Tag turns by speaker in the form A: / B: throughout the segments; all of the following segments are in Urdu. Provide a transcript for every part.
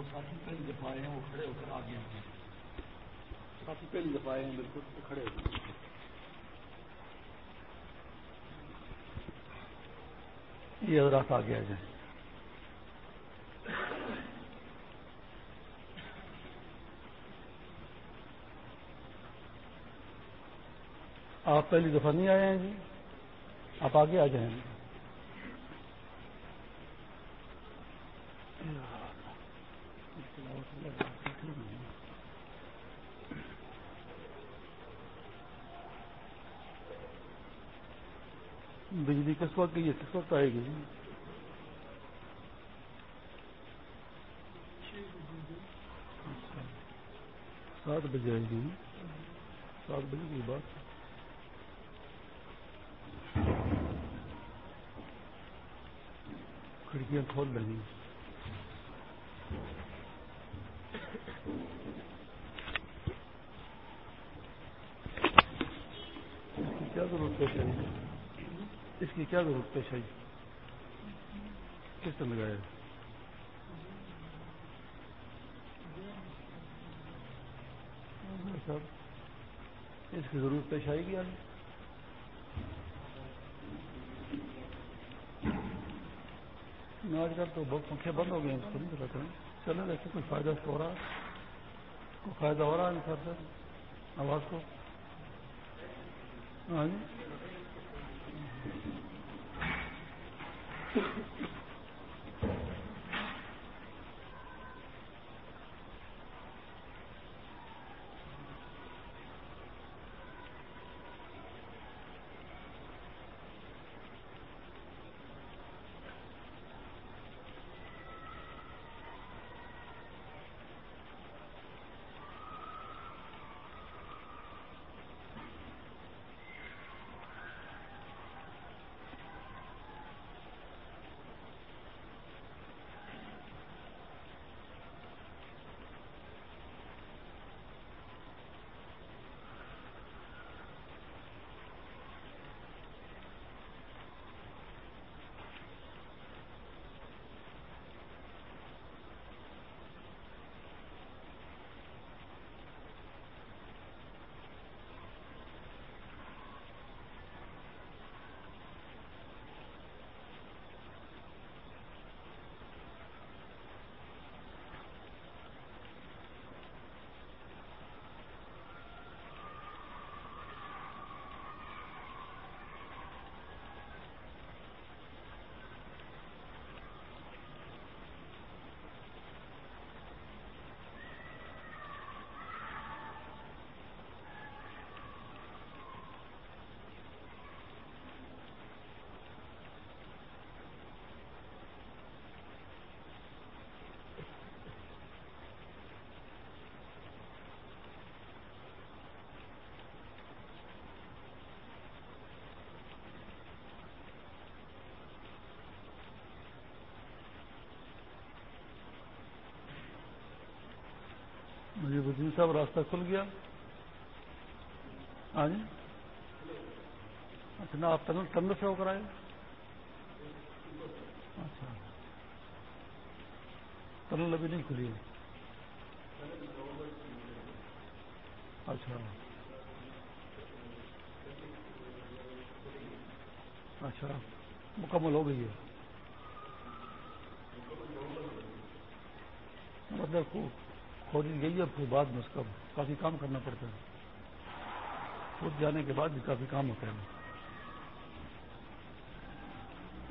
A: جو ساتھی پہلی دفعہ آئے ہیں، وہ کھڑے ہو کر آگے ہیں۔ ساتھی پہلی دفعہ آئے ہیں، بالکل کھڑے ہو یہ حضرات آگے آ جائیں۔ آپ پہلی دفعہ نہیں آئے ہیں جی؟ آپ آگے آ جائیں۔ گے کس وقت کی کس وقت آئے گی؟ جی سات بجے آئے گی۔ سات بجے کی بات کھڑکیاں کھول لگی۔ کیا ضرورت پیش آئی اس کی کیا ضرورت پیش آئی؟ کس نے لگایا؟ صاحب اس کی ضرورت پیش آئے گی آج؟ آج کل تو بہت پنکھے بند ہو گئے ہیں، اس کو نہیں پتا کریں چلے، ویسے کوئی فائدہ ہو رہا ہے؟ کوئی فائدہ ہو رہا ہے سر سر آواز کو؟ ہاں جی۔ صاحب، راستہ کھل گیا۔ ہاں جی۔ اچھا نا آپ تنل تنل سے ہو کر آئے۔ اچھا۔ تنل ابھی نہیں کھلی اچھا۔ اچھا مکمل ہو گئی ہے۔ مطلب کھولی گئی ہے پھر بعد میں اس کا کافی کام کرنا پڑتا ہے۔ خود جانے کے بعد بھی کافی کام ہوتا ہے۔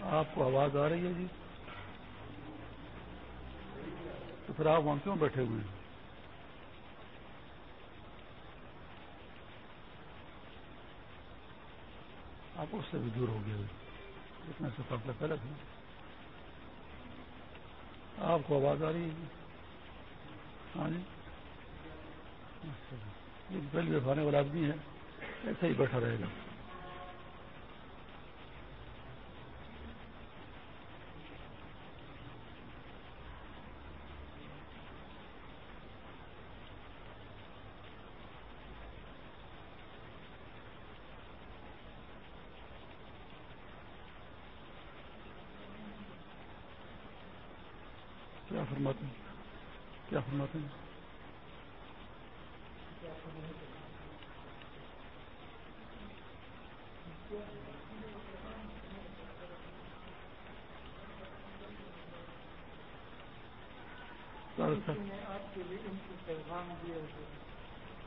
A: آپ کو آواز آ رہی ہے جی؟ تو پھر آپ وہاں کیوں بیٹھے ہوئے ہیں؟ آپ اس سے بھی دور ہو گئے اتنا سے پہلے تھا۔ آپ کو آواز آ رہی ہے جی؟ ہاں جی۔ پہلی دفعہ والا آدمی ہے ایسے ہی بیٹھا رہے گا کیا فرماتے ہیں کیا فرماتے ہیں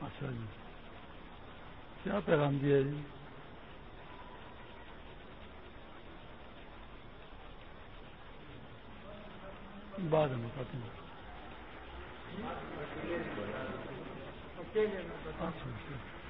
A: اچھا جی دیا جی بعد میں بتاتے ہیں۔ اچھا اچھا۔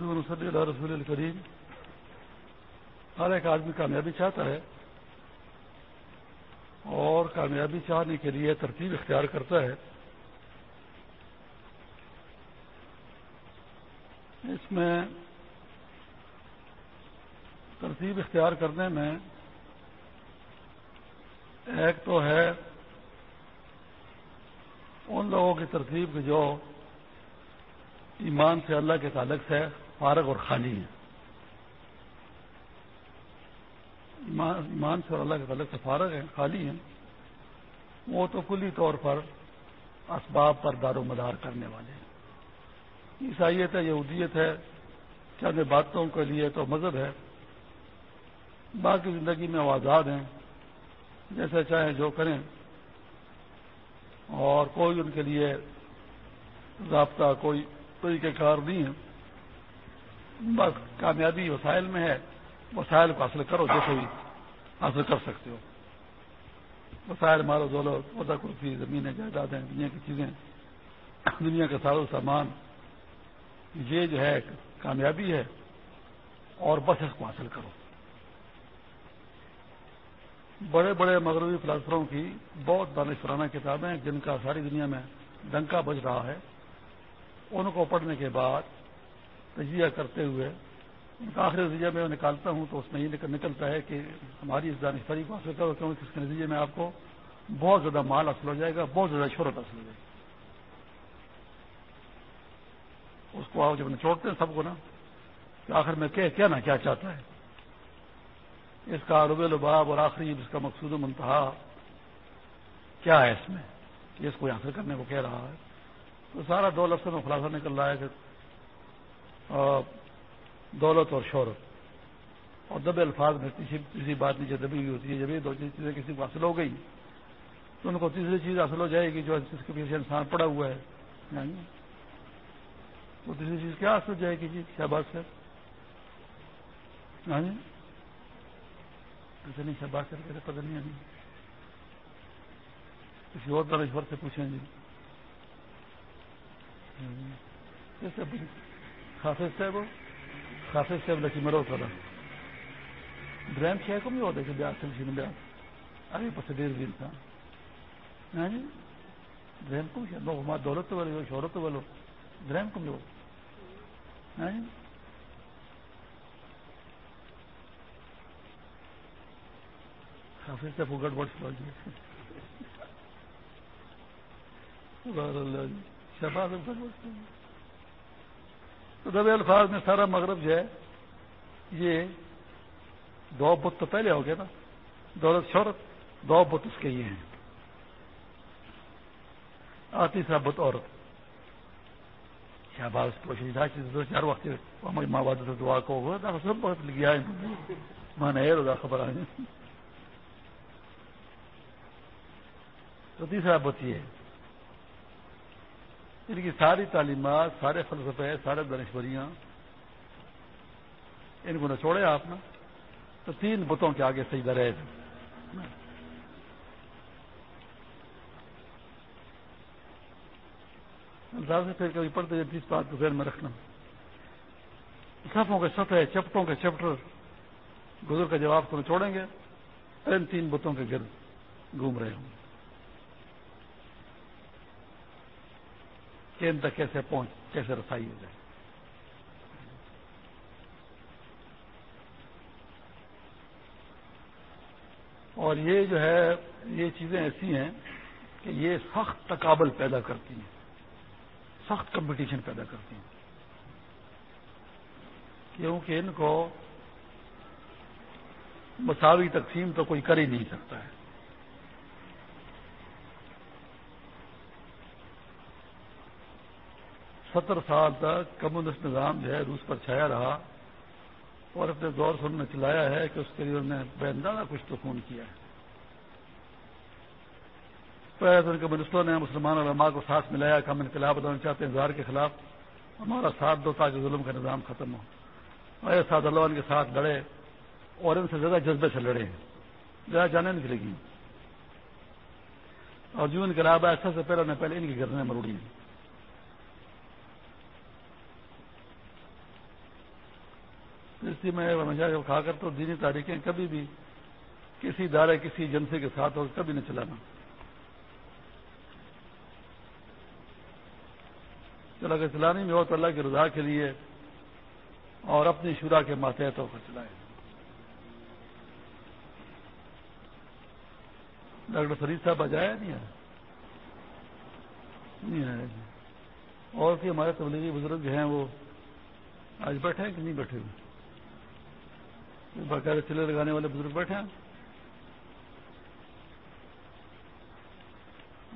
A: محمد صلی اللہ رسول الکریم، ہر ایک آدمی کامیابی چاہتا ہے اور کامیابی چاہنے کے لیے ترتیب اختیار کرتا ہے۔ اس میں ترتیب اختیار کرنے میں ایک تو ہے ان لوگوں کی ترتیب جو ایمان سے اللہ کے تعلق سے فارغ اور خالی ہے ایمان سے اور اللہ کے سے فارغ ہیں، خالی ہیں۔ وہ تو کلی طور پر اسباب پر دار و مدار کرنے والے ہیں۔ عیسائیت ہے، یہودیت ہے، چند باتوں کے لیے تو مذہب ہے۔ باقی زندگی میں وہ آزاد ہیں، جیسے چاہیں جو کریں۔ اور کوئی ان کے لیے ضابطہ، کوئی طریقہ کار نہیں ہے۔ بس کامیابی وسائل میں ہے، وسائل کو حاصل کرو جیسے بھی حاصل کر سکتے ہو۔ وسائل مارو دولو ادا کرسی، زمینیں، جائیدادیں، دنیا کی چیزیں، دنیا کا سارا سامان۔ یہ جو ہے، کامیابی ہے، اور بس اس کو حاصل کرو۔ بڑے بڑے مغربی فلاسفروں کی بہت دانشورانہ کتابیں جن کا ساری دنیا میں ڈنکا بج رہا ہے۔ ان کو پڑھنے کے بعد تجزیہ کرتے ہوئے ان کا آخری نتیجہ میں نکالتا ہوں تو اس میں یہ نکلتا ہے کہ ہماری اس دانشوری کو حاصل کرو، کیونکہ اس کے نتیجے میں آپ کو بہت زیادہ مال حاصل ہو جائے گا، بہت زیادہ شہرت حاصل ہو جائے گی۔ اس کو آپ جب نچوڑتے ہیں سب کو نا کہ آخر میں کیا نا کیا چاہتا ہے۔ اس کا رب الباب اور آخری اس کا مقصود و منتہا، کیا ہے اس میں؟ یہ اس کو حاصل کرنے کو کہہ رہا ہے۔ تو سارا دو لفظوں میں خلاصہ نکل رہا ہے کہ دولت اور شہرت۔ اور دبے الفاظ میں کسی بات نیچے دبی ہوئی ہوتی ہے، جب یہ دو چیزیں کسی کو حاصل ہو گئی، تو ان کو تیسری چیز حاصل ہو جائے گی جو جس کے پیچھے انسان پڑا ہوا ہے۔ یعنی تو تیسری چیز کیا حاصل ہو جائے گی جی؟ شہباز سے ہاں جی نہیں شہباز سے پتہ نہیں آنی کسی اور دانشور سے پوچھیں جی۔ یعنی، جیسے خافظ صاحب خافظ صاحب لکی مرو کرا دریم شہر کو نہیں ہوتا کہ بیاس سے مشین بیاس ابھی پس دن تھا جی؟ دریم کو نو ہمارا دولت تو بولو شہرت تو بولو دریم کو نہیں ہوتا حافظ سے گڑ بڑ سوال جی. اللہ جی. تو دبے الفاظ میں سارا مغرب جو ہے، یہ دو بت تو پہلے ہو گیا نا۔ دولت شہرت، دو بت اس کے یہ ہیں۔ تیسرا بت عورت۔ کیا شہباز دو چار وقت ہماری ماں بات سے دعا کو سب بہت لگیا ہے ماں نے خبر آئی تو تیسرا بت یہ ہے۔ ان کی ساری تعلیمات، سارے فلسفے، سارے دنشوریاں ان کو نہ چھوڑے آپ نے تو تین بتوں کے آگے صحیح درے سے پھر کبھی پڑھتے ہیں، تیس بات کو ذہن میں رکھنا۔ صفوں کے سفے چپٹوں کے چپٹر، گزر کا جواب کو چھوڑیں گے۔ ان تین بتوں کے گرد گھوم رہے ہوں۔ کہ ان تک کیسے پہنچ کیسے رسائی ہو جائے۔ اور یہ جو ہے، یہ چیزیں ایسی ہیں کہ یہ سخت تقابل پیدا کرتی ہیں۔ سخت کمپٹیشن پیدا کرتی ہیں۔ کیونکہ ان کو مساوی تقسیم تو کوئی کر ہی نہیں سکتا ہے۔ ستر سال تک کمیونسٹ نظام جو ہے روس پر چھایا رہا اور اپنے دور سے انہوں نے چلایا ہے کہ اس کے لیے انہوں نے بے اندازہ کچھ تو خون کیا ہے۔ پہلے کمیونسٹوں نے مسلمان علماء کو ساتھ ملایا کہ ہم انقلاب بتانا چاہتے ہیں زہر کے خلاف۔ ہمارا ساتھ دو تاکہ ظلم کا نظام ختم ہو۔ اور ساتھ اللہ ان کے ساتھ لڑے اور ان سے زیادہ جذبے سے لڑے۔ زیادہ جانے نہیں لگی اور جو انقلاب ہے سب سے پہلے نے پہلے ان کی گردنیں مروڑی۔ ہیں اس لیے میں ہمیشہ کھا کر تو دینی تاریخیں کبھی بھی کسی ادارے کسی ایجنسی کے ساتھ ہو کبھی نہیں چلانا۔ چلا کے چلانے میں ہو تو اللہ کی رضا کے لیے اور اپنی شورا کے ماتحت ہو کر چلائے ڈاکٹر فرید صاحب آجایا نہیں آیا نہیں آیا جی۔ اور کہ ہمارے تبلیغی بزرگ جو ہیں وہ آج بیٹھے ہیں کہ نہیں بیٹھے ہوئے؟ باقاعدہ چلے لگانے والے بزرگ بیٹھے ہیں۔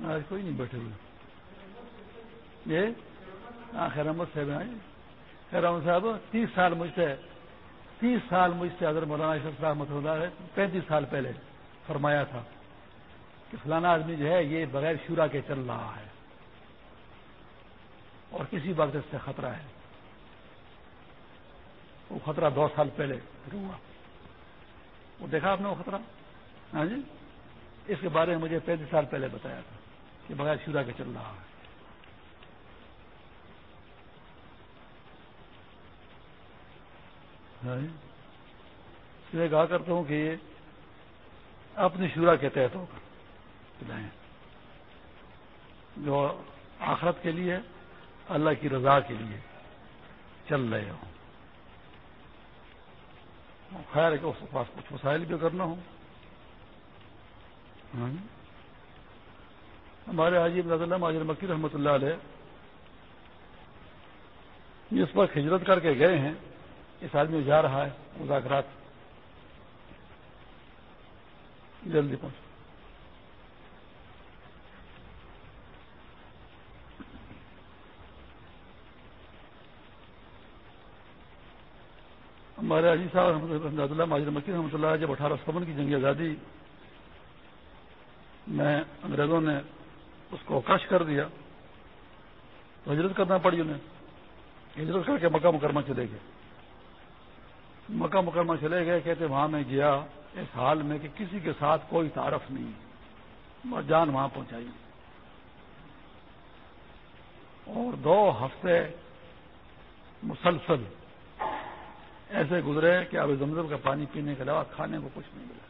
A: آج کوئی نہیں بیٹھے ہوئے۔ یہ ہاں خیر احمد صاحب ہیں۔ خیر احمد صاحب، تیس سال مجھ سے، تیس سال مجھ سے حضرت مولانا اشرف صاحب اللہ پینتیس سال پہلے فرمایا تھا کہ فلانا آدمی جو ہے، یہ بغیر شورا کے چل رہا ہے۔ اور کسی وقت اس سے خطرہ ہے۔ وہ خطرہ دو سال پہلے ہوا۔ وہ دیکھا آپ نے وہ خطرہ؟ ہاں جی؟ اس کے بارے میں مجھے پینتیس سال پہلے بتایا تھا کہ بغیر شورا کے چل رہا ہے۔ ہاں جی؟ اس لیے کہا کرتا ہوں کہ یہ اپنی شورا کے تحت ہو کر جو آخرت کے لیے، اللہ کی رضا کے لیے چل رہے ہوں۔ خیر ہے کہ اس کے پاس کچھ وسائل بھی کرنا ہو ہاں جی۔ ہمارے حاجی اللہ ماجر مکی رحمۃ اللہ علیہ اس پر ہجرت کر کے گئے ہیں۔ اس آدمی جا رہا ہے، مذاکرات۔ جلدی پہنچ ہمارے عجیب صاحب رحمۃ اللہ ماجر مکی رحمۃ اللہ جب اٹھارہ سمن کی جنگ آزادی، میں انگریزوں نے اس کو کش کر دیا۔ تو ہجرت کرنا پڑی انہیں۔ ہجرت کر کے مکہ مکرمہ چلے گئے۔ مکہ مکرمہ چلے گئے، کہتے وہاں میں گیا۔ اس حال میں کہ کسی کے ساتھ کوئی تعارف نہیں۔ جان وہاں پہنچائی۔ اور دو ہفتے مسلسل ایسے گزرے کہ اب زمزم کا پانی پینے کے علاوہ کھانے کو کچھ نہیں ملا۔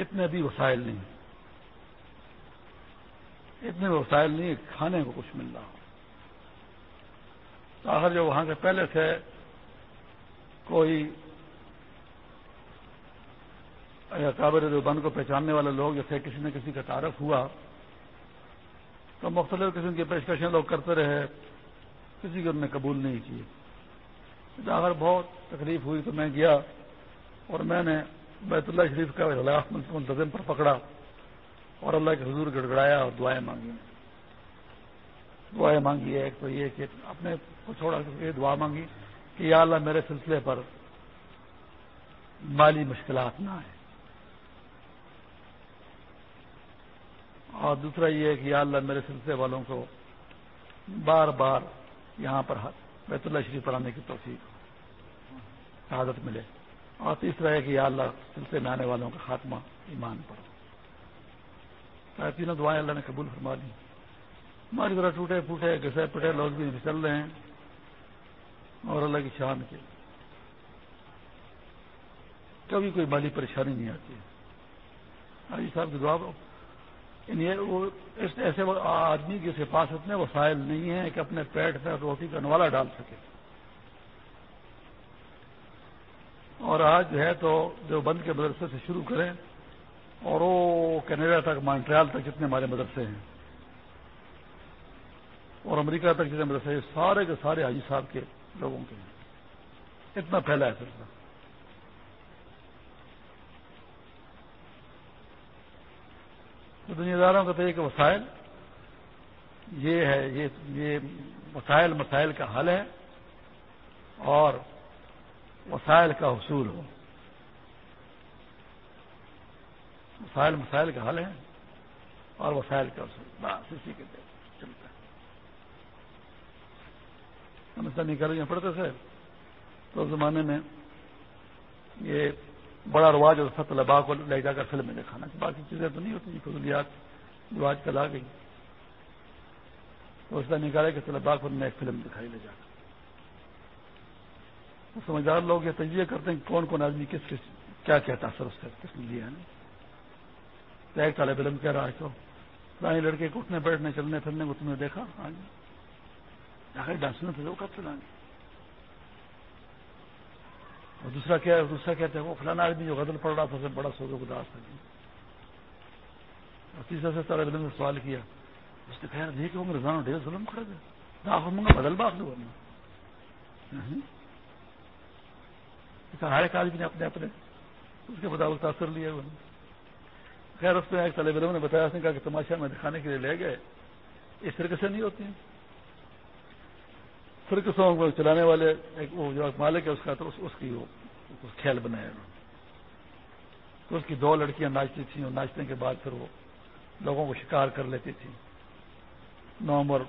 A: اتنے بھی وسائل نہیں۔ اتنے وسائل نہیں کھانے کو کچھ مل رہا تو آخر جو وہاں سے پہلے سے کوئی کابر بند کو پہچاننے والے لوگ جیسے کسی نہ کسی کا تعارف ہوا، تو مختلف قسم کی پیشکشیں لوگ کرتے رہے۔ کسی کو انہوں نے قبول نہیں کی۔ اگر بہت تکلیف ہوئی تو میں گیا اور میں نے بیت اللہ شریف کا منتظم پر پکڑا اور اللہ کے حضور گڑ گڑایا اور دعائیں مانگی۔ دعائیں مانگی، ایک تو یہ کہ اپنے کو چھوڑا یہ دعا مانگی کہ یا اللہ میرے سلسلے پر مالی مشکلات نہ آئے اور دوسرا یہ کہ یا اللہ میرے سلسلے والوں کو بار بار یہاں پر بیت اللہ شریف پر آنے کی توفیق۔ شہادت ملے۔ اور تیسرا ہے کہ یا اللہ سلسلے میں آنے والوں کا خاتمہ ایمان پر۔ تینوں دعائیں اللہ نے قبول فرما دی۔ ہماری طرح ٹوٹے پھوٹے گسے پٹے لوگ بھی چل رہے ہیں۔ اور اللہ کی شان کے۔ کبھی کوئی مالی پریشانی نہیں آتی۔ حاجی صاحب کی دعا یعنی ایسے آدمی کے پاس اتنے وسائل نہیں ہیں کہ اپنے پیٹ میں روٹی کا نوالا ڈال سکے۔ اور آج جو ہے تو جو بند کے مدرسے سے شروع کریں اور وہ کینیڈا تک مانٹریال تک جتنے ہمارے مدرسے ہیں۔ اور امریکہ تک جتنے مدرسے سارے کے سارے حاجی صاحب کے لوگوں کے ہیں۔ اتنا پھیلا ہے سلسلہ۔ تو دنیا داروں کا تو وسائل یہ ہے، یہ مسائل مسائل کا حل ہے اور وسائل کا حصول ہو۔ مسائل مسائل کا حل ہے اور وسائل کا حصول۔ بس اسی کے چلتا ہے۔ ہم نہیں کر رہی ہیں، پڑھتے تھے۔ تو اس زمانے میں یہ بڑا رواج اور ست لبا کو لے جا کر فلم میں دکھانا باقی چیزیں تو نہیں ہوتی، فضولیات جو آج کل آ گئی۔ تو اس کا نکالا کہ طلبا کو میں ایک فلم دکھائی لے جا۔ کر سمجھدار لوگ یہ تجزیہ کرتے ہیں کہ کون کون آدمی کس کس، کیا کہتا سر اس سے کس نے لیا ہے ایک طالب علم کہہ رہا ہے، تو پرانی لڑکے کو اٹھنے، بیٹھنے، چلنے، پھرنے کو تم نے دیکھا؟ ہاں جی ڈانس میں وہ کب چلائیں گے اور دوسرا کیا ہے؟ دوسرا کہتے ہیں وہ فلانا آدمی جو غزل پڑ رہا تھا، اسے بڑا سوگے اداس تھا جی۔ اور تیسرا سے طالب علم نے سوال کیا، اس نے کہا دیکھ وہ رضان ڈھیر ظلم کھڑے گئے آپ منگا، بدل باغ لو ہر ایک آدمی نے اپنے اپنے اس کے مطابق تاثر لیا ہوا خیر، اس میں ایک طالب علم نے بتایا، اس نے کہا کہ تماشا میں دکھانے کے لیے لے گئے۔ اس طریقے سے نہیں ہوتی ہیں۔ فرقسوں کو چلانے والے ایک وہ جو مالک ہے اس کا تو اس کی وہ کھیل بنایا تو اس کی دو لڑکیاں ناچتی تھیں اور ناچنے کے بعد پھر وہ لوگوں کو شکار کر لیتی تھی نومبر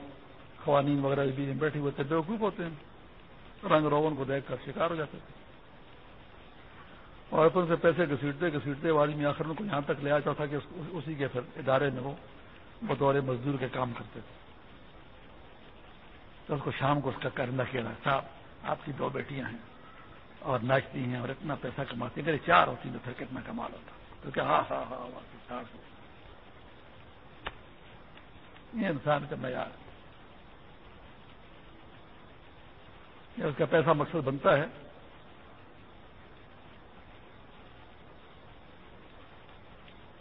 A: خواتین وغیرہ بھی بیٹھے ہوئے تھے بیوقوف ہوتے ہیں۔ رنگ روغن کو دیکھ کر شکار ہو جاتے تھے۔ اور اپن سے پیسے گھسیٹتے گھسیٹتے آدمی آخر کو یہاں تک لے آتا تھا کہ اسی کے پھر ادارے میں وہ بطور مزدور کے کام کرتے تھے۔ تو اس کو شام کو اس کا کرندہ کیا صاحب، آپ کی دو بیٹیاں ہیں اور ناچتی ہیں اور اتنا پیسہ کماتی ہیں اگر چار ہوتی تو پھر کتنا کمال ہوتا۔ تو کیا ہاں ہاں ہاں چار سو یہ انسان کا معیار۔ اس کا پیسہ مقصد بنتا ہے۔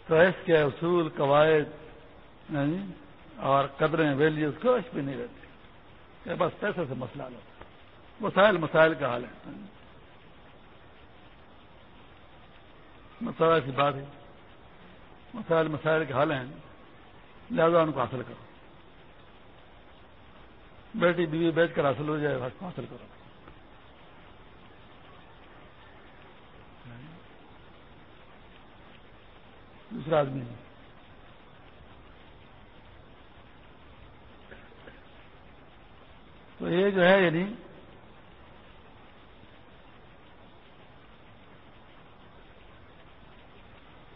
A: تو اس کے اصول، قواعد یعنی، اور قدریں ویلیوز کچھ بھی نہیں رہتی کہ بس پیسے سے مسئلہ لو۔ مسائل مسائل کا حال ہے۔ مسائل کی بات ہے۔ مسائل مسائل کے حال ہیں۔ لہذا ان کو حاصل کرو۔ بیٹی، بیوی بیٹھ کر حاصل ہو جائے، حاصل کرو۔ دوسرا آدمی تو یہ جو ہے یعنی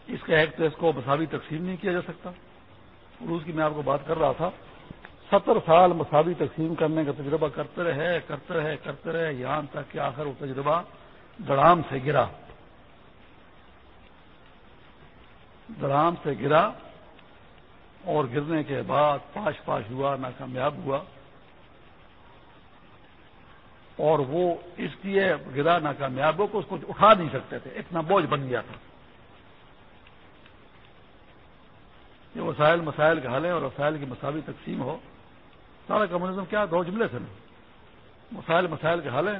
A: اس کا ایک تو اس کو مساوی تقسیم نہیں کیا جا سکتا۔ روس کی میں آپ کو بات کر رہا تھا، ستر سال مساوی تقسیم کرنے کا تجربہ کرتے رہے کرتے رہے کرتے رہے، یہاں تک کہ آخر وہ تجربہ دڑام سے گرا۔ دڑام سے گرا اور گرنے کے بعد پاش پاش ہوا، ناکامیاب ہوا۔ اور وہ اس لیے گرا ناکامیاب ہو کہ اس کو اٹھا نہیں سکتے تھے، اتنا بوجھ بن گیا تھا۔ یہ وسائل مسائل کا حل ہے اور وسائل کی مساوی تقسیم ہو۔ سارا کمیونزم کیا؟ دو جملے سے مسائل مسائل کا حل ہے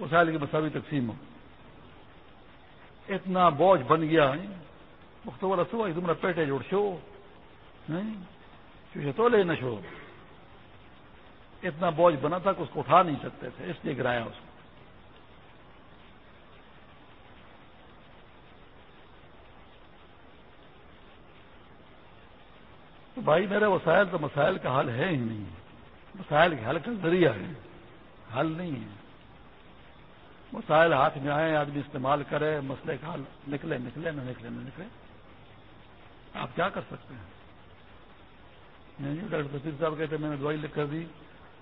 A: وسائل کی مساوی تقسیم ہو۔ اتنا بوجھ بن گیا مختبر صبح تمہارا پیٹے جوڑ شو نہیں تو لے نہ شو۔ اتنا بوجھ بنا تھا کہ اس کو اٹھا نہیں سکتے تھے، اس لیے گرایا اس کو۔ تو بھائی میرے وسائل تو مسائل کا حل ہے ہی نہیں۔ مسائل کے حل کا ذریعہ ہے۔ حل نہیں ہے۔ مسائل ہاتھ میں آئے آدمی استعمال کرے، مسئلے کا حل نکلے نکلے، نہ نکلے نہ نکلے۔ آپ کیا کر سکتے ہیں؟ یعنی ڈاکٹر بصیر صاحب کہتے ہیں، میں نے دوائی لکھ کر دی۔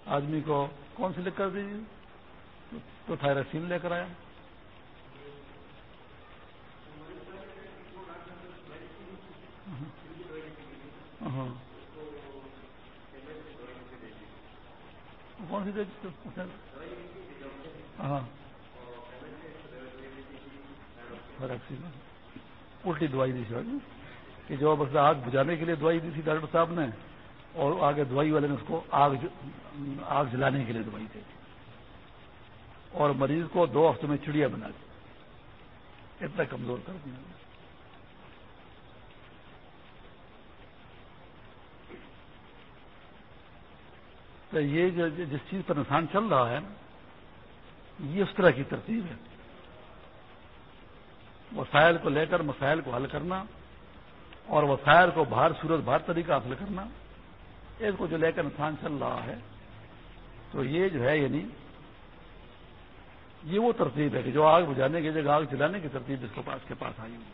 A: آدمی کو کون سی لکھ کر دی تو تھائرسین لے کر آیا۔ ہاں۔ کون سی ہاں۔ الٹی دوائی دی کہ جو بس ہاتھ بجانے کے لیے دوائی دی تھی ڈاکٹر صاحب نے۔ اور آگے دوائی والے نے اس کو آگ آگ جلانے کے لیے دوائی دی۔ اور مریض کو دو ہفتے میں چڑیا بنا دی۔ اتنا کمزور کر دیا۔ تو یہ جو جس چیز پر نقصان چل رہا ہے، یہ اس طرح کی ترتیب ہے۔ وسائل کو لے کر مسائل کو حل کرنا اور وسائل کو باہر صورت باہر طریقہ حاصل کرنا۔ اس کو جو لے کر نقصان چل رہا ہے، تو یہ جو ہے یعنی یہ وہ ترتیب ہے کہ جو آگ بجانے کی جگہ آگ جلانے کی ترتیب اس کو پاس کے پاس آئی ہوئی۔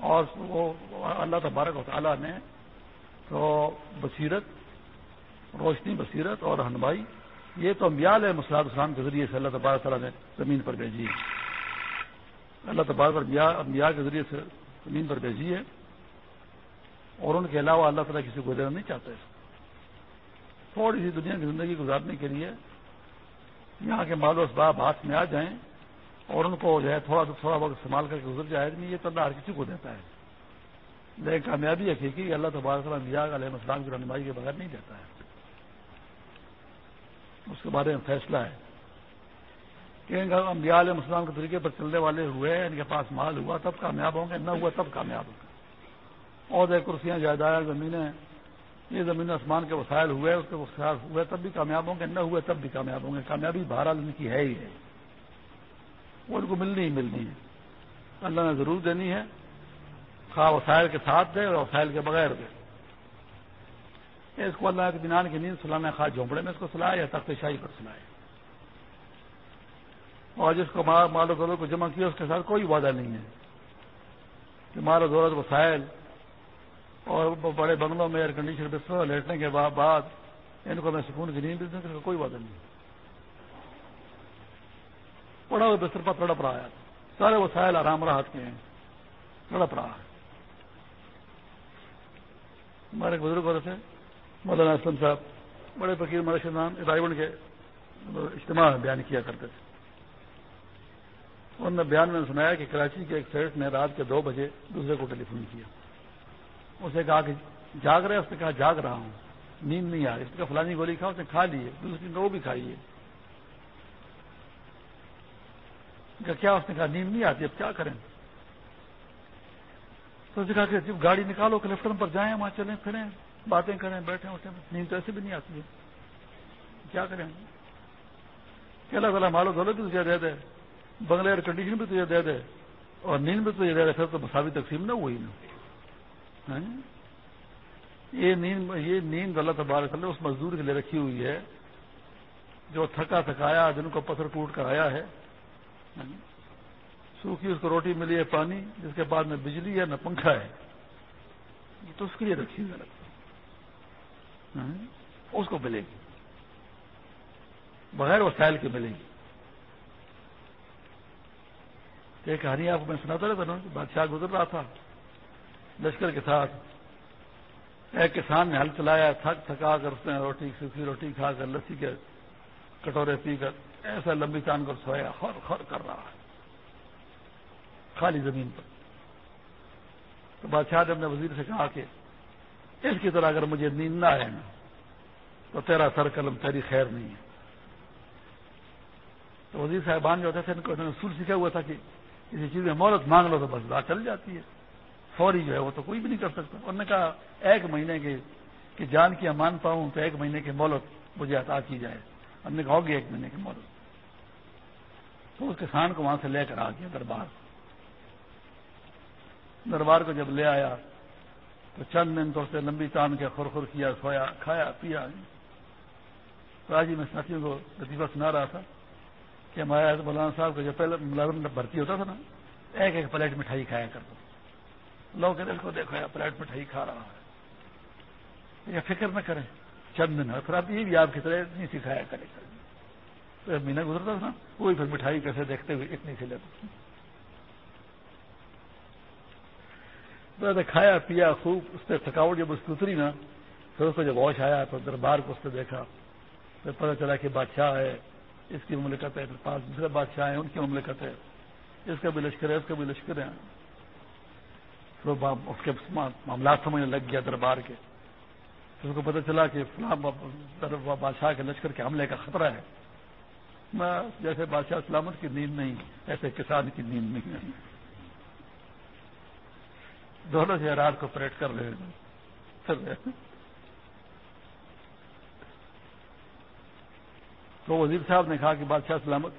A: اور وہ اللہ تبارک و تعالیٰ نے تو بصیرت، روشنی بصیرت اور رہنمائی، یہ تو امیال ہے مسلاد اسلام کے ذریعے سے اللہ تبارک تعالیٰ نے زمین پر بھیجی ہے۔ اللہ تبارک امبیا کے ذریعے سے زمین پر بھیجی ہے۔ اور ان کے علاوہ اللہ تعالیٰ کسی کو دینا نہیں چاہتے تھوڑی سی دنیا کی زندگی گزارنے کے لیے یہاں کے مال و اسباب ہاتھ میں آ جائیں اور ان کو جو ہے تھوڑا سا تھوڑا وقت استعمال کر کے گزر جائے یہ تو اللہ ہر کسی کو دیتا ہے۔ لیکن کامیابی حقیقی اللہ تبارک علیہ السلام کی رہنمائی کے بغیر نہیں دیتا ہے۔ اس کے بارے میں فیصلہ ہے کہ انبیاء علیہ السلام کے طریقے پر چلنے والے ہوئے، ان کے پاس مال ہوا، تب کامیاب ہوں گے، نہ ہوا تب کامیاب ہوں گے۔ اور کرسیاں جائیداد زمینیں، یہ زمین آسمان کے وسائل ہوئے، اس کے وسائل ہوئے، تب بھی کامیاب ہوں گے، نہ ہوئے تب بھی کامیاب ہوں گے۔ کامیابی بہرحال ان کی ہے ہی ہے وہ ان کو ملنی ہی ملنی ہے۔ اللہ نے ضرور دینی ہے۔ خواہ وسائل کے ساتھ دے اور وسائل کے بغیر دے۔ اس کو اللہ کے دنان کی نیند سلانا خواہ جھونپڑے میں اس کو سلائے یا تخت شاہی پر سلائے۔ اور جس کو مال و دولت کو جمع کیا، اس کے ساتھ کوئی وعدہ نہیں ہے کہ مال و دولت، وسائل اور بڑے بنگلوں میں ایئر کنڈیشن بستر لیٹنے کے بعد ان کو میں سکون کی نیند دینے کا کوئی وعدہ نہیں۔ پڑا ہوا بستر پر تڑپ رہا ہے۔ سارے وسائل آرام راحت کے ہیں۔ تڑپ رہا ہے۔ ہمارے بزرگ ہوتے تھے مولانا اسلم صاحب۔ بڑے فقیر ملک نام رائے کے اجتماع میں بیان کیا کرتے تھے۔ انہوں نے بیان میں سنایا کہ کراچی کے ایک سیٹ نے رات کے دو بجے دوسرے کو ٹیلی فون کیا۔ اسے کہا کہ جاگ رہے اس نے کہا جاگ رہا ہوں، نیند نہیں آ رہی۔ اس کا فلانی گولی کھا، اس نے کھا لی ہے۔ دوسری وہ بھی کھائی ہے۔ کیا؟ اس نے کہا، نیند نہیں آتی، اب کیا کریں؟ تو اس نے کہا کہ جب گاڑی نکالو کلیکٹر پر جائیں، وہاں چلیں، پھریں، باتیں کریں، بیٹھیں، اٹھیں، نیند تو ایسے بھی نہیں آتی ہے۔ کیا کریں؟ کہ اللہ تعالیٰ مالو دولت بھی تجھے دے دے بنگلے ایئر کنڈیشن بھی تجھے دے دے اور نیند بھی تجھے دے دے، پھر تو مساوی تقسیم نہ ہوئی نا۔ یہ نیند یہ نیند اللہ تبارک اللہ اس مزدور کے لیے رکھی ہوئی ہے، جو تھکا تھکایا، جن کو پتھر ٹوٹ کر آیا ہے۔ سوکھی، اس کو روٹی ملی ہے، پانی، جس کے بعد نہ بجلی ہے، نہ پنکھا ہے۔ یہ تو اس کے لیے رکھی ہوئی ہاں؟ اس کو ملے گی۔ بغیر وسائل کے ملے گی۔ ایک کہانی آپ کو میں سناتا رہتا نا بادشاہ گزر رہا تھا۔ لشکر کے ساتھ ایک کسان نے ہل چلایا، تھک تھکا کر اس نے روٹی سوکھی، روٹی کھا کر، لسی کے کٹورے پی کر، ایسا لمبی تان کر سویا، خور خور کر رہا ہے۔ خالی زمین پر۔ تو بادشاہ نے اپنے وزیر سے کہا کہ اس کی طرح اگر مجھے نیند نہ آئے نا، تو تیرا سر قلم تیری خیر نہیں ہے۔ تو وزیر صاحبان جو ہوتے تھے، ان کو اصول سیکھا ہوا تھا کہ کسی چیز میں مہلت مانگ لو تو بس بات چل جاتی ہے۔ فوری جو ہے وہ تو کوئی بھی نہیں کر سکتا۔ انہوں نے کہا، ایک مہینے کے، کہ جان کی امان پاؤں تو ایک مہینے کی مولت مجھے عطا کی جائے۔ ہم نے کہا گی ایک مہینے کی مولت تو اس کسان کو وہاں سے لے کر آ گیا دربار۔ دربار کو جب لے آیا، تو چند دن تو اس نے لمبی تان کے خور خور کیا، سویا، کھایا، پیا۔ تو آج ہی میں ساتھیوں کو لطیفہ سنا رہا تھا کہ ہمارا مولانا صاحب کا جو پہلے ملازم بھرتی ہوتا تھا نا، ایک ایک پلیٹ مٹھائی کھایا کرتا تھا۔ لوگ دل کو دیکھو یا پلیٹ مٹھائی کھا رہا ہے۔ یا فکر نہ کریں، چند دن پھر آپ یہ بھی آپ کی طرح اتنی سکھایا کرے تو مہینہ گزرتا تھا نا وہی پھر مٹھائی کیسے دیکھتے ہوئے اتنی سی لیتے۔ کھایا، پیا، خوب، اس سے تھکاوٹ جب اس کی اتری نا، پھر اس کو جب واش آیا، تو دربار کو اس سے دیکھا۔ پھر پتہ چلا کہ بادشاہ ہے، اس کی مملکت ہے، پھر پانچ دوسرے بادشاہ ہیں، ان کی مملکت ہے۔ اس کا بھی لشکر ہے، اس کا بھی لشکر ہے۔ اس کے معاملات سمجھنے لگ گیا دربار کے۔ اس کو پتہ چلا کہ فلاں بادشاہ کے لشکر کے حملے کا خطرہ ہے۔ میں جیسے بادشاہ سلامت کی نیند نہیں، ایسے کسان کی نیند نہیں دونوں سے رات کو پریٹ کر لے تو وزیر صاحب نے کہا کہ بادشاہ سلامت،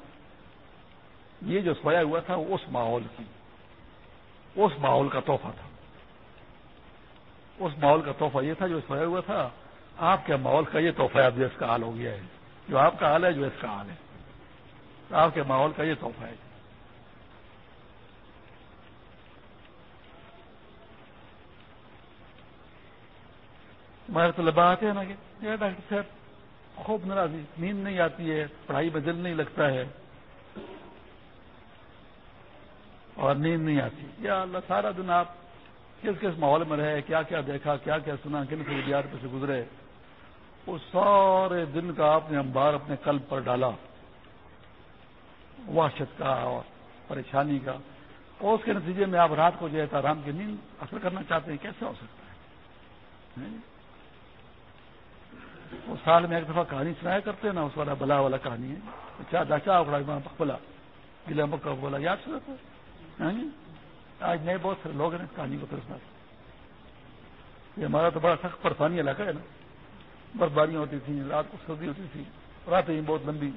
A: یہ جو سویا ہوا تھا وہ اس ماحول کی۔ اس ماحول کا تحفہ تھا۔ اس ماحول کا تحفہ یہ تھا جو سویا ہوا تھا، آپ کے ماحول کا یہ تحفہ اب جو اس کا حال ہو گیا ہے، جو آپ کا حال ہے، جو اس کا حال ہے۔ آپ کے ماحول کا یہ تحفہ ہے۔ ہمارے طلبا آتے ہیں نا کہ ڈاکٹر صاحب، خوب ناراضی نیند نہیں آتی ہے، پڑھائی میں دل نہیں لگتا ہے۔ اور نیند نہیں آتی۔ یا اللہ، سارا دن آپ کس کس ماحول میں رہے، کیا کیا دیکھا، کیا کیا سنا، کن کے پہ سے گزرے اس سارے دن کا آپ نے امبار اپنے قلب پر ڈالا۔ وحشت کا اور پریشانی کا۔ اور اس کے نتیجے میں آپ رات کو جو ہے آرام کی نیند اثر کرنا چاہتے ہیں، کیسے ہو سکتا ہے؟ ہاں جی؟ وہ سال میں ایک دفعہ کہانی سنایا کرتے ہیں نا، اس والا بلا والا کہانی ہے۔ چاہ داچا اکڑا بلا گلا مکہ بولا، یاد سناتا ہے آج نئے بہت سارے لوگ ہیں اس کہانی کو ترسنا یہ ہمارا تو بڑا سخت پرفانی علاقہ ہے نا برفباریاں ہوتی تھیں رات کو سردی ہوتی تھی راتیں بہت لمبی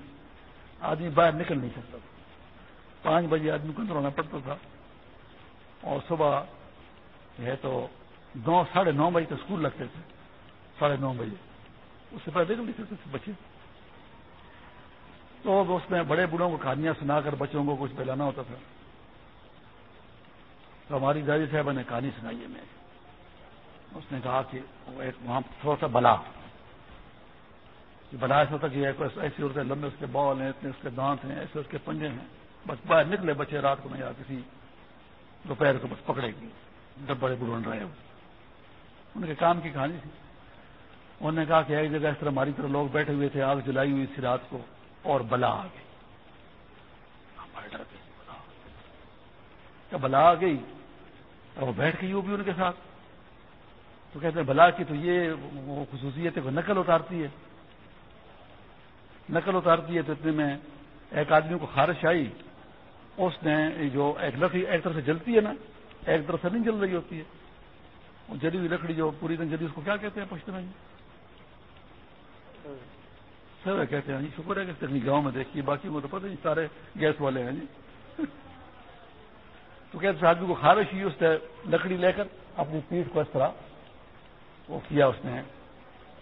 A: آدمی باہر نکل نہیں سکتا پانچ بجے آدمی کو اندر ہونا پڑتا تھا اور صبح ہے تو نو ساڑھے نو بجے تک اسکول لگتے تھے ساڑھے نو بجے اس سے پہلے نہیں سکتے تھے بچے تو اس میں بڑے بوڑھوں کو کہانیاں سنا کر بچوں کو کچھ پہلانا ہوتا تھا تو ہماری دادی صاحبہ نے کہانی سنائی ہے میں۔ اس نے کہا کہ ایک وہاں تھوڑا سا بلا۔ بلا ایسا تھا کہ ایسی عورتیں لمبے اس کے بال ہیں، اتنے اس کے دانت ہیں، ایسے اس کے پنجے ہیں۔ بس باہر نکلے، بچے رات کو نہیں آ، کسی دوپہر کو بس پکڑے گی۔ جب بڑے بڑھن رہے ہو۔ ان کے کام کی کہانی تھی۔ انہوں نے کہا کہ ایک جگہ اس طرح ہماری طرح لوگ بیٹھے ہوئے تھے، آگ جلائی ہوئی تھی رات کو اور بلا آ گئی۔ بلا آ گئی؟ اور وہ بیٹھ گئی وہ بھی ان کے ساتھ۔ تو کہتے ہیں بلا کی تو یہ وہ خصوصیت ہے وہ نقل اتارتی ہے۔ نقل اتارتی ہے تو اتنے میں ایک آدمی کو خارش آئی۔ اس نے جو ایک لکڑی ایک طرف سے جلتی ہے نا، ایک طرف سے نہیں جل رہی ہوتی ہے۔ وہ جلی ہوئی لکڑی جو پوری دن جلی، اس کو کیا کہتے ہیں پشت میں سر کہتے ہیں جی شکر ہے کہ گاؤں میں دیکھیے باقی وہ تو پتہ نہیں، سارے گیس والے ہیں جی۔ تو کہتے آدمی کو خارش ہوئی اس نے لکڑی لے کر اپنی پیٹھ کو اس طرح وہ کیا اس نے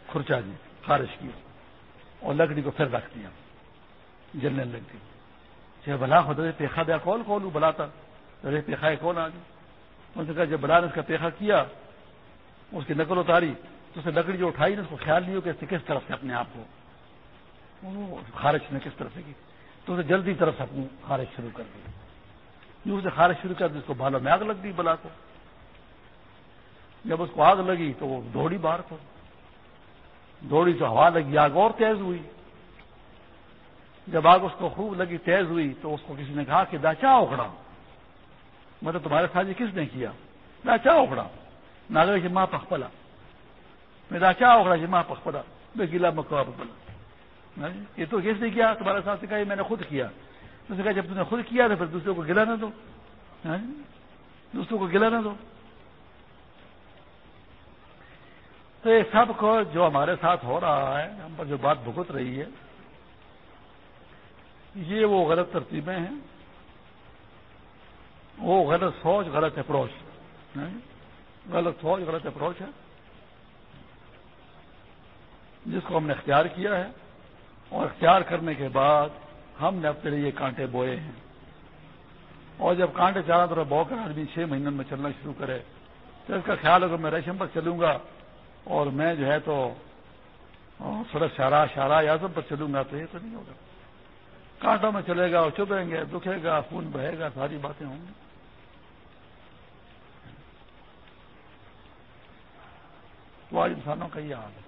A: کھرچا دی، خارش کی، اور لکڑی کو پھر رکھ دیا، جلنے لگ گئی۔ چاہے بلا خود پیخا دیا کون کون وہ بلا تھا پیخا کون آ گئی ان سے کہا جب بلا نے اس کا پیخا کیا، اس کی نقل اتاری، تو اسے لکڑی جو اٹھائی نا، اس کو خیال نہیں ہو کہ کس طرف سے اپنے آپ کو خارش نے کس طرح سے کی۔ تو اسے جلدی طرف سے اپنی خارش شروع کر دی۔ سے خارش شروع کر دی، اس کو بالوں میں آگ لگ دی، بلا کو۔ جب اس کو آگ لگی تو وہ دوڑی باہر کو۔ دوڑی تو ہوا لگی، آگ اور تیز ہوئی۔ جب آگ اس کو خوب لگی، تیز ہوئی تو اس کو کسی نے کہا کہ داچا اکڑا مطلب تمہارے ساتھ یہ کس نے کیا؟ داچا اکڑا ناگر جی پخ پلا۔ میں داچا اکڑا جی ماں پخ پلا۔ میں گلا مکوا پلا۔ یہ تو کس نے کیا؟ تمہارے ساتھ کہا میں نے خود کیا۔ تو نے کہا، جب تم نے خود کیا تو پھر دوسروں کو گلا نہ دو۔ ہاں جی؟ دوسروں کو گلا نہ دو۔ تو یہ سب کو جو ہمارے ساتھ ہو رہا ہے، ہم پر جو بات بھگت رہی ہے، یہ وہ غلط ترتیبیں ہیں۔ وہ غلط سوچ، غلط اپروچ۔ ہاں جی؟ غلط سوچ، غلط اپروچ ہے۔ جس کو ہم نے اختیار کیا ہے۔ اور اختیار کرنے کے بعد ہم نے اپنے لیے کانٹے بوئے ہیں۔ اور جب کانٹے چاروں طرف بو کر آدمی چھ مہینوں میں چلنا شروع کرے، تو اس کا خیال اگر میں ریشم پر چلوں گا اور میں جو ہے تو سڑک شارا شارا اعظم پر چلوں گا تو یہ تو نہیں ہوگا۔ کانٹوں میں چلے گا اور چبھیں گے، دکھے گا، خون بہے گا، ساری باتیں ہوں گی۔ تو آج انسانوں کا یہ حال ہے۔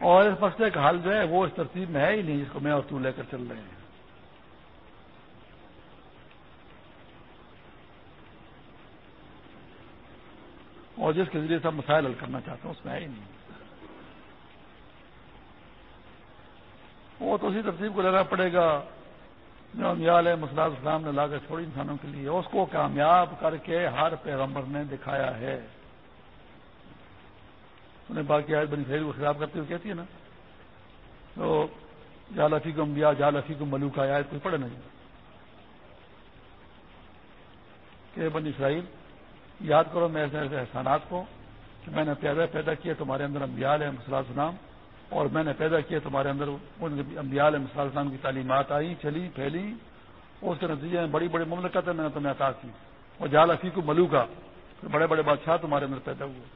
A: اور اس مسئلے کا حل جو ہے، وہ اس ترتیب میں ہے ہی نہیں جس کو میں اور تو لے کر چل رہے ہیں۔ اور جس کے ذریعے سے مسائل حل کرنا چاہتے ہیں، اس میں ہے ہی نہیں۔ وہ تو اسی ترتیب کو لگا پڑے گا جو امیال ہے مسلاد اسلام نے لا کر چھوڑی انسانوں کے لیے۔ اس کو کامیاب کر کے ہر پیغمبر نے دکھایا ہے۔ انہیں باقی آئے بنی خیر کو خراب کرتے ہوئے کہتی ہے نا، تو جالفی کو امبیا جالفی کو ملوک آیا کوئی پڑھے نہیں۔ کہ بنی اسرائیل، یاد کرو میں ایسے ایسے احسانات کو کہ میں نے پیدا پیدا کیا، تمہارے اندر امبیال ہے مسلح السلام اور میں نے پیدا کیا، تمہارے اندر امبیال ہے مسلح السلام کی تعلیمات آئی چلی، پھیلی اس کے نتیجے میں بڑی بڑی مملکت ہے میں نے تمہیں عطا کی۔ اور جالفی کو ملوکا بڑے بڑے بادشاہ تمہارے اندر پیدا ہوئے۔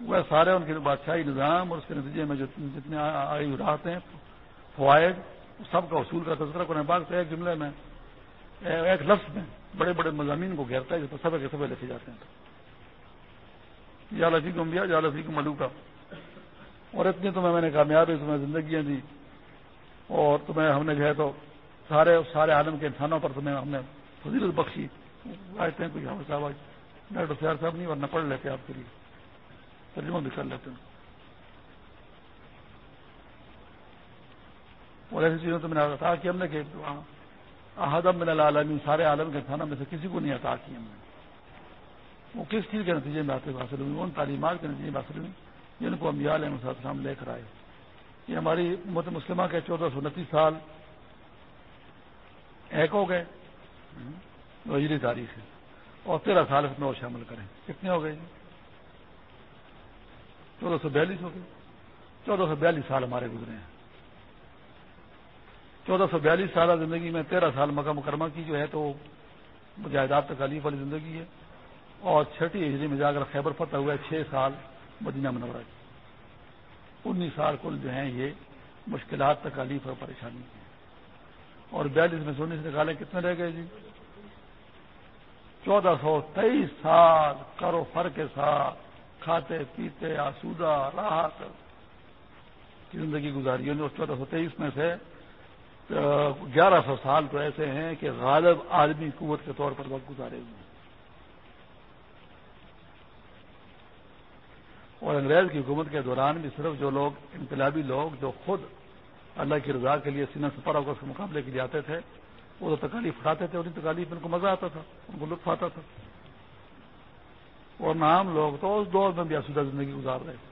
A: وہ سارے ان کے بادشاہی نظام اور اس کے نتیجے میں جتنے آئی راحتیں فوائد، سب کا اصول کا تذکرہ کرنے بعد تو ایک جملے میں، ایک لفظ میں بڑے بڑے مضامین کو گھیرتا ہے جس سب کے سب لکھے جاتے ہیں۔ یا لفی کو یا لفی کو ملو کا اور اتنی تمہیں میں نے کامیابی تمہیں زندگیاں دی اور تمہیں ہم نے جو ہے تو سارے سارے عالم کے انسانوں پر تمہیں ہم نے فضیلت بخشی۔ آئے تھے کوئی صاحب ڈاکٹر سیار صاحب نہیں، ورنہ پڑھ لیتے آپ کے لیے۔ ترجمہ بھی کر لیتے ہیں اور ایسی چیزوں تو میں نے عطا کیا ہم نے کہ احدم من العالمین، سارے عالم کے تھانوں میں سے کسی کو نہیں عطا کی ہم نے. وہ کس چیز کے نتیجے میں آتے حاصل ہوئی ان تعلیمات کے نتیجے میں حاصل ہوئی جن کو ہم علیہ السلام لے کر آئے. یہ ہماری مت مسلمہ کے چودہ سو انتیس سال ایک ہو گئے. وزیری تاریخ ہے. اور تیرہ سال اس میں وہ شامل کریں. کتنے ہو گئے؟ جی چودہ سو بیالیس ہو گئے چودہ سو بیالیس سال ہمارے گزرے ہیں۔ چودہ سو بیالیس سالہ زندگی میں تیرہ سال مکہ مکرمہ کی جو ہے تو مجاہدات تکالیف والی زندگی ہے۔ اور چھٹی ہجری میں جا کر خیبر فتح ہوا ہے چھ سال مدینہ منورہ کی۔ انیس سال کل جو ہیں یہ مشکلات، تکالیف اور پریشانی کی اور بیالیس میں سونی سے نکالے کتنے رہ گئے جی؟ چودہ سو تیئیس سال کرو فر کے ساتھ کھاتے، پیتے، آسودہ، راحت کی زندگی گزاری ہے چودہ سو تیئیس میں سے گیارہ سو سال تو ایسے ہیں کہ غالب آدمی قوت کے طور پر وقت گزارے ہوئے ہیں۔ اور انگریز کی حکومت کے دوران بھی صرف جو لوگ، انقلابی لوگ جو خود اللہ کی رضا کے لیے سینہ سفر ہوگا اس کے مقابلے کے لیے آتے تھے، وہ تو تکالیف اٹھاتے تھے اور ان تکالیف ان کو مزہ آتا تھا، ان کو لطف آتا تھا۔ اور نام لوگ تو اس دور میں بھی آسودہ زندگی گزار رہے تھے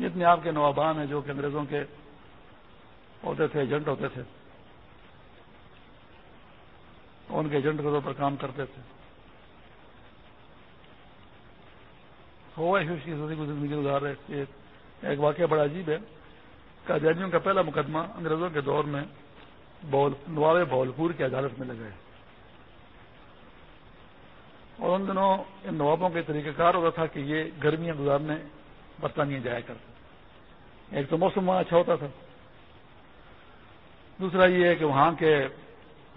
A: جتنے آپ کے نوابان ہیں جو کہ انگریزوں کے ہوتے تھے، ایجنٹ ہوتے تھے۔ ان کے ایجنٹ کے طور پر کام کرتے تھے۔ زندگی گزار رہے تھے ایک واقعہ بڑا عجیب ہے قادیانیوں کا پہلا مقدمہ انگریزوں کے دور میں نواب بولپور کی عدالت میں لگا ہے اور ان دنوں ان نوابوں کے طریقہ کار ہوتا تھا کہ یہ گرمیاں گزارنے برطانیہ جایا کرتے ایک تو موسم وہاں اچھا ہوتا تھا۔ دوسرا یہ ہے کہ وہاں کے